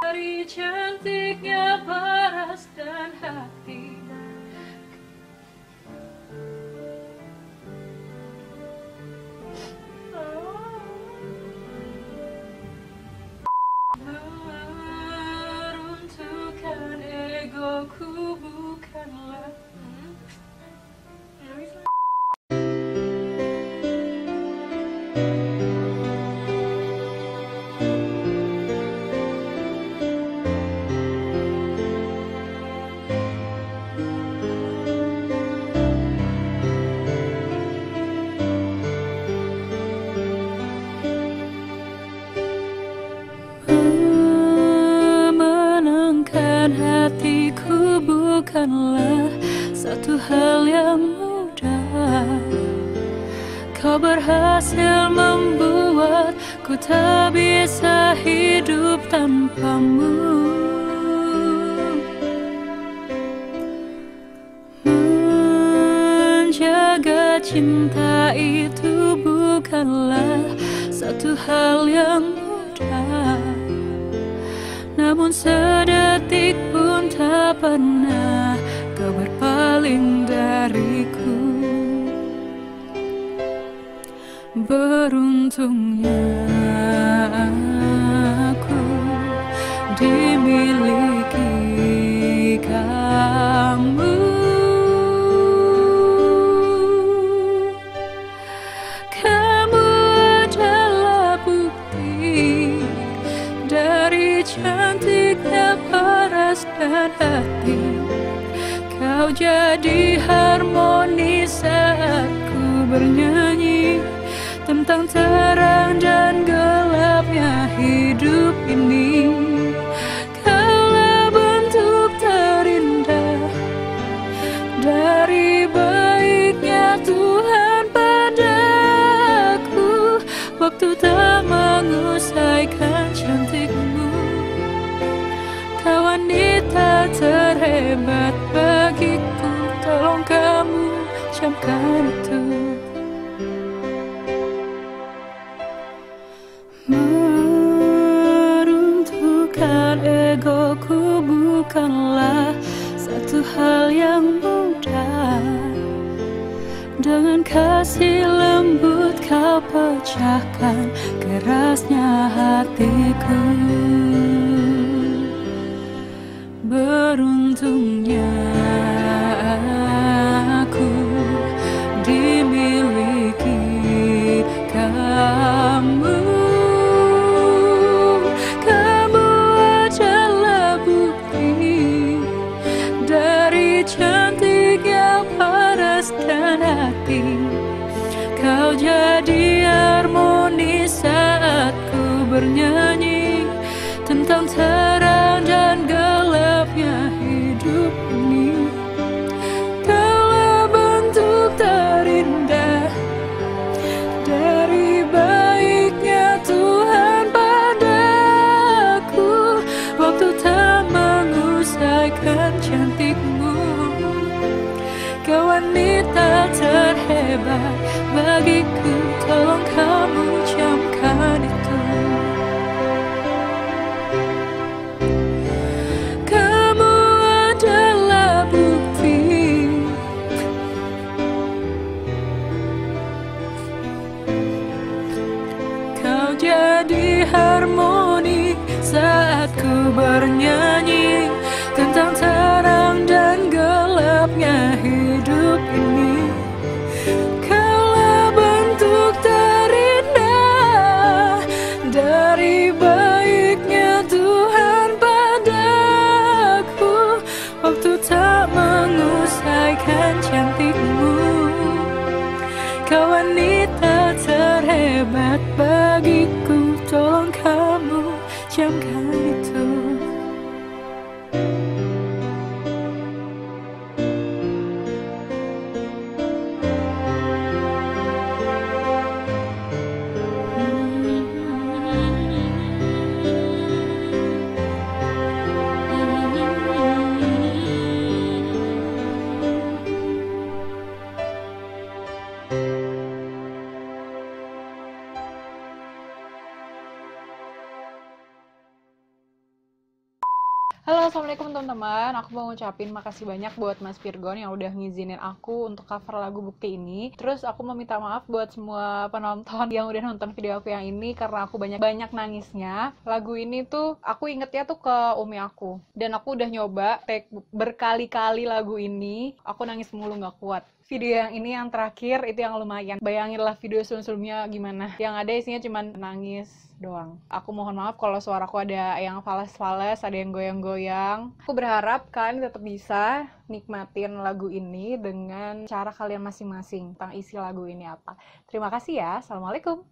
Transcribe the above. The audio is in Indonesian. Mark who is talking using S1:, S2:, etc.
S1: Dari cantiknya paras dan hati bukanlah satu hal yang mudah. Kau berhasil membuatku tak bisa hidup tanpamu. Menjaga cinta itu bukanlah satu hal yang mudah. Namun sedetik pun tak pernah kau berpaling dariku. Beruntungnya aku dimiliki kamu. Kamu adalah bukti dari cantiknya paras dan hati Kau jadi harmoni saat ku bernyanyi. Tentang terang dan gelapnya hidup ini. Kaulah bentuk terindah dari baiknya Tuhan padaku. Waktu tak mengusaikan cantikmu. Kau wanita terhebat Meruntuhkan egoku bukanlah satu hal yang mudah. Dengan kasih lembut kau pecahkan kerasnya hatiku. Beruntungnya jadi harmoni saat ku bernyanyi Tentang terang dan gelapnya hidup ini. Kaulah bentuk terindah dari baiknya Tuhan padaku. Waktu tak mengusaikan cantikmu Kau wanita terhebat bagiku Tolong kamu camkan itu. Kamu adalah bukti. Kau jadi harmoni saat ku bernyanyi Tentang terang dan gelapnya hidup
S2: Halo, assalamualaikum teman-teman. Aku mau ngucapin makasih banyak buat Mas Virgon yang udah ngizinin aku untuk cover lagu Bukti ini. Terus aku mau minta maaf buat semua penonton yang udah nonton video aku yang ini karena aku banyak-banyak nangisnya. Lagu ini tuh aku ingetnya tuh ke umi aku. Dan aku udah nyoba take berkali-kali lagu ini. Aku nangis mulu nggak kuat video yang ini yang terakhir itu yang lumayan bayanginlah video sebelum-sebelumnya gimana yang ada isinya cuman nangis doang. Aku mohon maaf kalau suaraku ada yang fales-fales ada yang goyang-goyang. Aku berharap kalian tetap bisa nikmatin lagu ini dengan cara kalian masing-masing tentang isi lagu ini apa. Terima kasih ya. Assalamualaikum